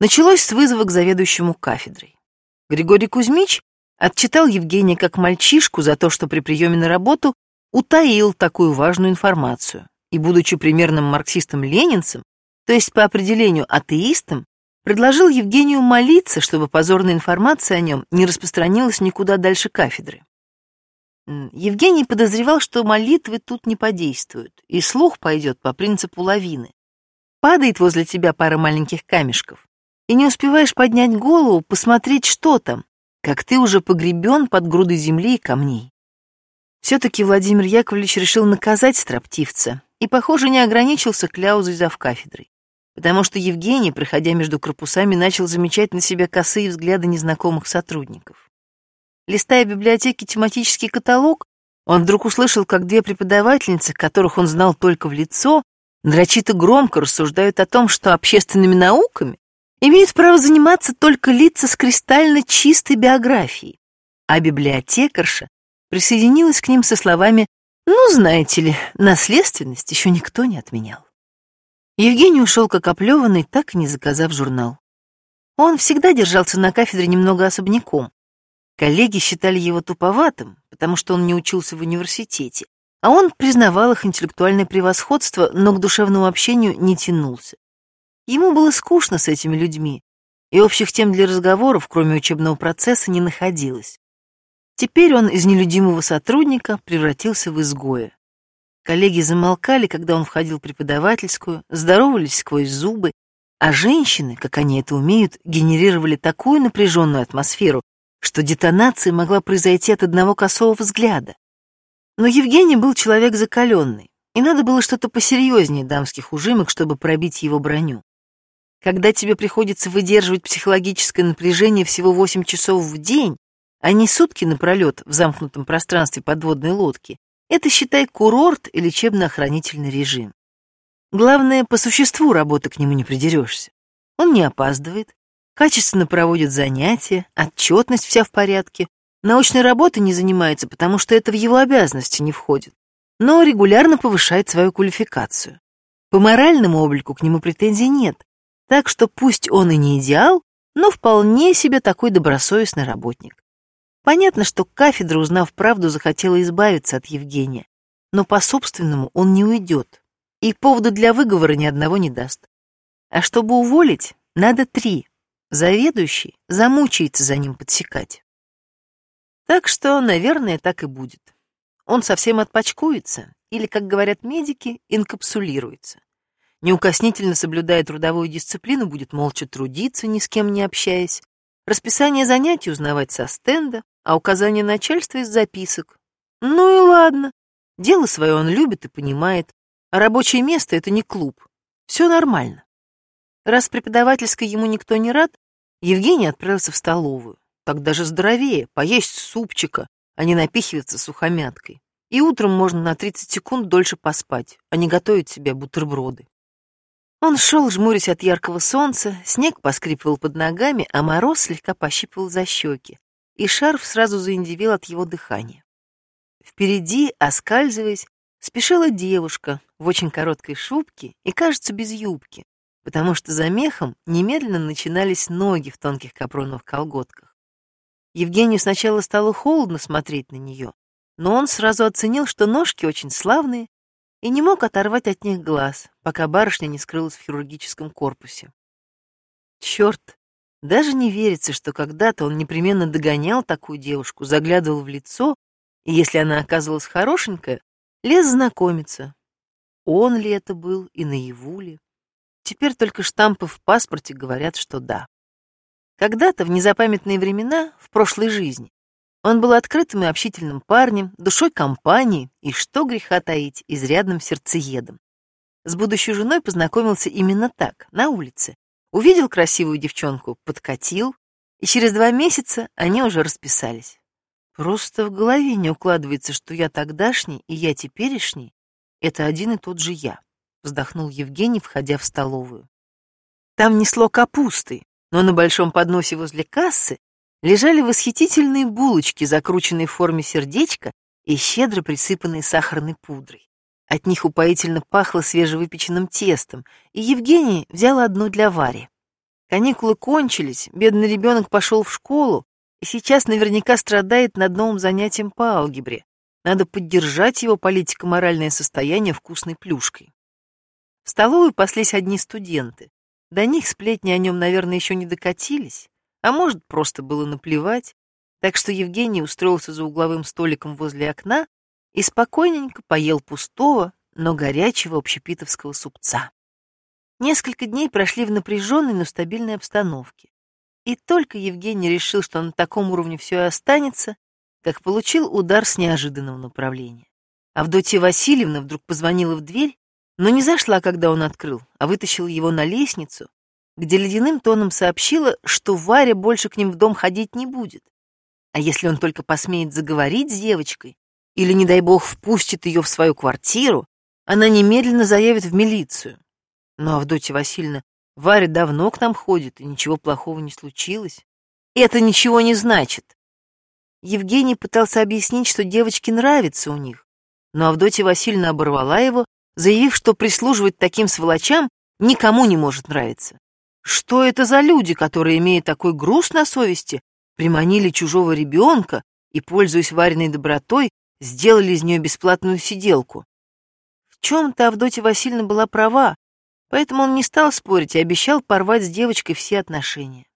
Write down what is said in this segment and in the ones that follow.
Началось с вызова к заведующему кафедрой. Григорий Кузьмич отчитал Евгения как мальчишку за то, что при приеме на работу утаил такую важную информацию и, будучи примерным марксистом-ленинцем, то есть по определению атеистом, предложил Евгению молиться, чтобы позорная информация о нем не распространилась никуда дальше кафедры. Евгений подозревал, что молитвы тут не подействуют, и слух пойдет по принципу лавины. Падает возле тебя пара маленьких камешков, и не успеваешь поднять голову, посмотреть, что там, как ты уже погребен под грудой земли и камней. Все-таки Владимир Яковлевич решил наказать строптивца и, похоже, не ограничился кляузой кафедрой, потому что Евгений, проходя между корпусами, начал замечать на себя косые взгляды незнакомых сотрудников. Листая в библиотеке тематический каталог, он вдруг услышал, как две преподавательницы, которых он знал только в лицо, дрочито громко рассуждают о том, что общественными науками имеют право заниматься только лица с кристально чистой биографией, а библиотекарша присоединилась к ним со словами «Ну, знаете ли, наследственность еще никто не отменял». Евгений ушел как оплеванный, так и не заказав журнал. Он всегда держался на кафедре немного особняком. Коллеги считали его туповатым, потому что он не учился в университете, а он признавал их интеллектуальное превосходство, но к душевному общению не тянулся. Ему было скучно с этими людьми, и общих тем для разговоров, кроме учебного процесса, не находилось. Теперь он из нелюдимого сотрудника превратился в изгоя. Коллеги замолкали, когда он входил в преподавательскую, здоровались сквозь зубы, а женщины, как они это умеют, генерировали такую напряженную атмосферу, что детонация могла произойти от одного косого взгляда. Но Евгений был человек закаленный, и надо было что-то посерьезнее дамских ужимок, чтобы пробить его броню. Когда тебе приходится выдерживать психологическое напряжение всего 8 часов в день, а не сутки напролет в замкнутом пространстве подводной лодки, это, считай, курорт и лечебно-охранительный режим. Главное, по существу работы к нему не придерешься. Он не опаздывает, качественно проводит занятия, отчетность вся в порядке, научной работой не занимается, потому что это в его обязанности не входит, но регулярно повышает свою квалификацию. По моральному облику к нему претензий нет, так что пусть он и не идеал, но вполне себе такой добросовестный работник. Понятно, что кафедра, узнав правду, захотела избавиться от Евгения, но по собственному он не уйдет, и повода для выговора ни одного не даст. А чтобы уволить, надо три. Заведующий замучается за ним подсекать. Так что, наверное, так и будет. Он совсем отпачкуется, или, как говорят медики, инкапсулируется неукоснительно соблюдая трудовую дисциплину, будет молча трудиться, ни с кем не общаясь, расписание занятий узнавать со стенда, а указания начальства из записок. Ну и ладно, дело свое он любит и понимает, а рабочее место — это не клуб. Все нормально. Раз преподавательской ему никто не рад, Евгений отправился в столовую. Так даже здоровее, поесть супчика, а не напихиваться сухомяткой. И утром можно на 30 секунд дольше поспать, а не готовить себе бутерброды. Он шел, жмурясь от яркого солнца, снег поскрипывал под ногами, а мороз слегка пощипывал за щеки, и шарф сразу заиндивел от его дыхания. Впереди, оскальзываясь, спешила девушка в очень короткой шубке и, кажется, без юбки, потому что за мехом немедленно начинались ноги в тонких капроновых колготках. Евгению сначала стало холодно смотреть на нее, но он сразу оценил, что ножки очень славные и не мог оторвать от них глаз, пока барышня не скрылась в хирургическом корпусе. Черт, даже не верится, что когда-то он непременно догонял такую девушку, заглядывал в лицо, и если она оказывалась хорошенькая, лез знакомиться. Он ли это был и наяву ли? Теперь только штампы в паспорте говорят, что да. Когда-то, в незапамятные времена, в прошлой жизни, он был открытым и общительным парнем, душой компании и, что греха таить, изрядным сердцеедом. С будущей женой познакомился именно так, на улице. Увидел красивую девчонку, подкатил, и через два месяца они уже расписались. Просто в голове не укладывается, что я тогдашний и я теперешний — это один и тот же я, вздохнул Евгений, входя в столовую. Там несло капустой, но на большом подносе возле кассы лежали восхитительные булочки, закрученные в форме сердечка и щедро присыпанные сахарной пудрой. От них упоительно пахло свежевыпеченным тестом, и Евгений взял одну для Вари. Каникулы кончились, бедный ребенок пошел в школу, и сейчас наверняка страдает над новым занятием по алгебре. Надо поддержать его политико-моральное состояние вкусной плюшкой. В столовой паслись одни студенты. До них сплетни о нем, наверное, еще не докатились, а может, просто было наплевать. Так что Евгений устроился за угловым столиком возле окна и спокойненько поел пустого, но горячего общепитовского супца. Несколько дней прошли в напряженной, но стабильной обстановке. И только Евгений решил, что на таком уровне все и останется, как получил удар с неожиданного направления. Авдотья Васильевна вдруг позвонила в дверь, но не зашла, когда он открыл, а вытащила его на лестницу, где ледяным тоном сообщила, что Варя больше к ним в дом ходить не будет. А если он только посмеет заговорить с девочкой, или, не дай бог, впустит ее в свою квартиру, она немедленно заявит в милицию. Но Авдотья Васильевна Варя давно к нам ходит, и ничего плохого не случилось. Это ничего не значит. Евгений пытался объяснить, что девочке нравится у них, но Авдотья Васильевна оборвала его, заявив, что прислуживать таким сволочам никому не может нравиться. Что это за люди, которые, имея такой груз на совести, приманили чужого ребенка и, пользуясь Вариной добротой, сделали из нее бесплатную сиделку? В чем-то Авдотья Васильевна была права, Поэтому он не стал спорить и обещал порвать с девочкой все отношения.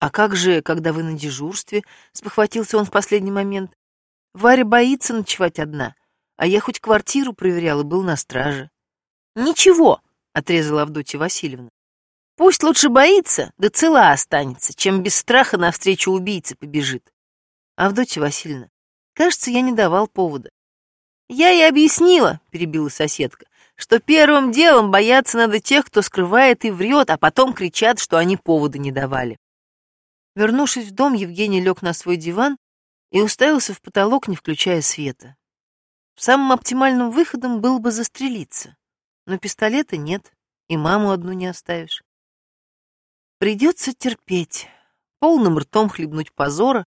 «А как же, когда вы на дежурстве?» — спохватился он в последний момент. «Варя боится ночевать одна, а я хоть квартиру проверял и был на страже». «Ничего», — отрезала Авдотья Васильевна. «Пусть лучше боится, да цела останется, чем без страха навстречу убийце побежит». «Авдотья Васильевна, кажется, я не давал повода». «Я и объяснила», — перебила соседка что первым делом бояться надо тех, кто скрывает и врет, а потом кричат, что они повода не давали. Вернувшись в дом, Евгений лег на свой диван и уставился в потолок, не включая света. Самым оптимальным выходом было бы застрелиться, но пистолета нет, и маму одну не оставишь. Придется терпеть, полным ртом хлебнуть позора,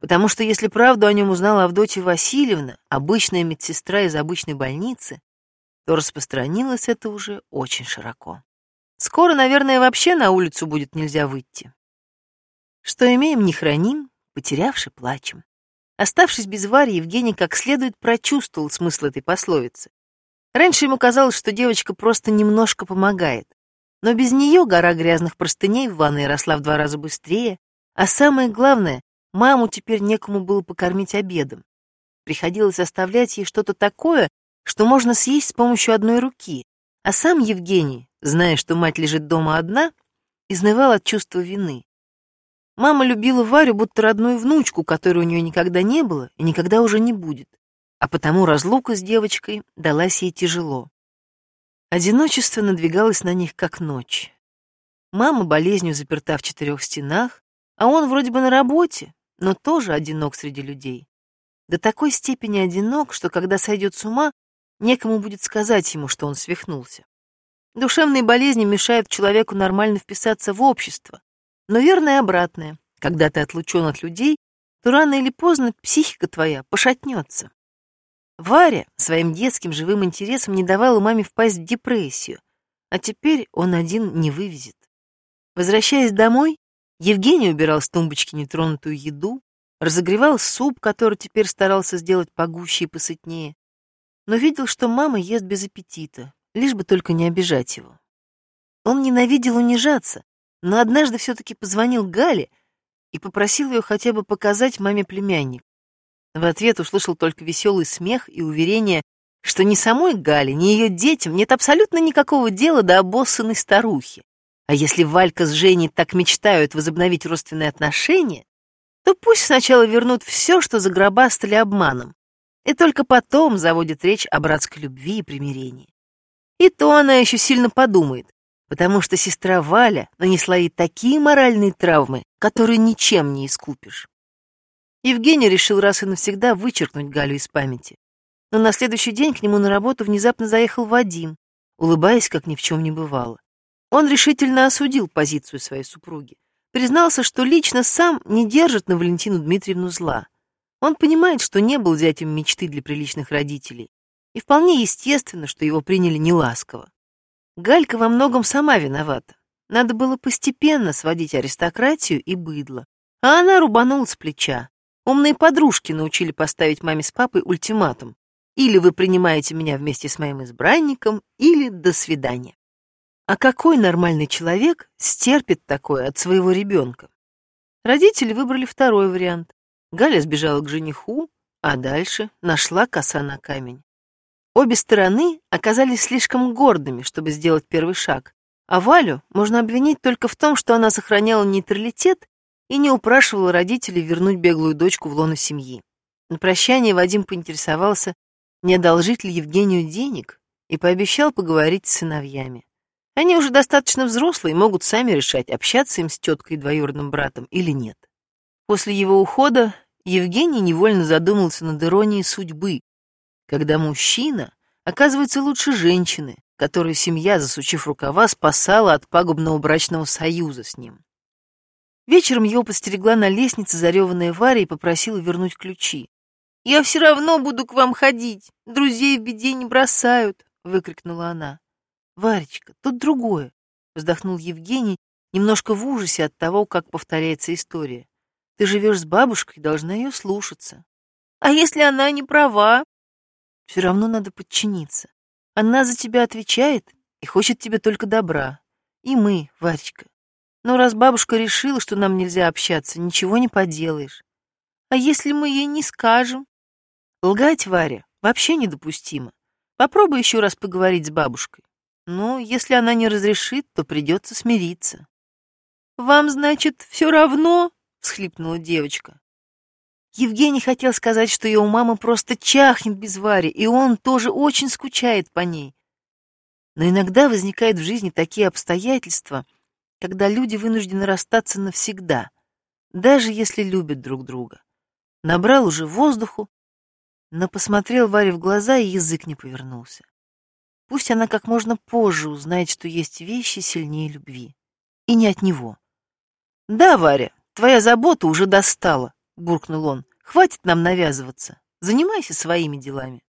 потому что если правду о нем узнала Авдотья Васильевна, обычная медсестра из обычной больницы, то распространилось это уже очень широко. Скоро, наверное, вообще на улицу будет нельзя выйти. Что имеем, не храним, потерявши, плачем. Оставшись без Вари, Евгений как следует прочувствовал смысл этой пословицы. Раньше ему казалось, что девочка просто немножко помогает. Но без нее гора грязных простыней в ванной росла в два раза быстрее, а самое главное, маму теперь некому было покормить обедом. Приходилось оставлять ей что-то такое, что можно съесть с помощью одной руки, а сам Евгений, зная, что мать лежит дома одна, изнывал от чувства вины. Мама любила Варю будто родную внучку, которой у нее никогда не было и никогда уже не будет, а потому разлука с девочкой далась ей тяжело. Одиночество надвигалось на них, как ночь. Мама болезнью заперта в четырех стенах, а он вроде бы на работе, но тоже одинок среди людей. До такой степени одинок, что когда сойдет с ума, Некому будет сказать ему, что он свихнулся. Душевные болезни мешают человеку нормально вписаться в общество. Но верно и обратное. Когда ты отлучен от людей, то рано или поздно психика твоя пошатнется. Варя своим детским живым интересом не давала маме впасть в депрессию, а теперь он один не вывезет. Возвращаясь домой, Евгений убирал с тумбочки нетронутую еду, разогревал суп, который теперь старался сделать погуще и посытнее, но видел, что мама ест без аппетита, лишь бы только не обижать его. Он ненавидел унижаться, но однажды все-таки позвонил Гале и попросил ее хотя бы показать маме племянник. В ответ услышал только веселый смех и уверение, что ни самой Гале, ни ее детям нет абсолютно никакого дела до обоссанной старухи. А если Валька с Женей так мечтают возобновить родственные отношения, то пусть сначала вернут все, что загробастали обманом, и только потом заводит речь о братской любви и примирении. И то она еще сильно подумает, потому что сестра Валя нанесла ей такие моральные травмы, которые ничем не искупишь. Евгений решил раз и навсегда вычеркнуть Галю из памяти. Но на следующий день к нему на работу внезапно заехал Вадим, улыбаясь, как ни в чем не бывало. Он решительно осудил позицию своей супруги, признался, что лично сам не держит на Валентину Дмитриевну зла, он понимает, что не был зятем мечты для приличных родителей, и вполне естественно, что его приняли неласково. Галька во многом сама виновата. Надо было постепенно сводить аристократию и быдло. А она рубанула с плеча. Умные подружки научили поставить маме с папой ультиматум. Или вы принимаете меня вместе с моим избранником, или до свидания. А какой нормальный человек стерпит такое от своего ребенка? Родители выбрали второй вариант. Галя сбежала к жениху, а дальше нашла коса на камень. Обе стороны оказались слишком гордыми, чтобы сделать первый шаг, а Валю можно обвинить только в том, что она сохраняла нейтралитет и не упрашивала родителей вернуть беглую дочку в лоно семьи. На прощание Вадим поинтересовался, не одолжить ли Евгению денег, и пообещал поговорить с сыновьями. Они уже достаточно взрослые и могут сами решать, общаться им с теткой и двоюродным братом или нет. После его ухода Евгений невольно задумался над иронией судьбы, когда мужчина оказывается лучше женщины, которую семья, засучив рукава, спасала от пагубного брачного союза с ним. Вечером его постерегла на лестнице зареванная Варя и попросила вернуть ключи. «Я все равно буду к вам ходить, друзей в беде не бросают», — выкрикнула она. «Варечка, тут другое», — вздохнул Евгений, немножко в ужасе от того, как повторяется история. «Ты живешь с бабушкой, должна ее слушаться». «А если она не права?» «Все равно надо подчиниться. Она за тебя отвечает и хочет тебе только добра. И мы, Варечка. Но раз бабушка решила, что нам нельзя общаться, ничего не поделаешь. А если мы ей не скажем? Лгать, Варя, вообще недопустимо. Попробуй еще раз поговорить с бабушкой. Ну, если она не разрешит, то придется смириться. «Вам, значит, все равно?» — всхлипнула девочка. Евгений хотел сказать, что ее мама просто чахнет без Вари, и он тоже очень скучает по ней. Но иногда возникают в жизни такие обстоятельства, когда люди вынуждены расстаться навсегда, даже если любят друг друга. Набрал уже воздуху, но посмотрел Варе в глаза, и язык не повернулся. Пусть она как можно позже узнает, что есть вещи сильнее любви. И не от него. «Да, Варя, твоя забота уже достала», — буркнул он. «Хватит нам навязываться. Занимайся своими делами».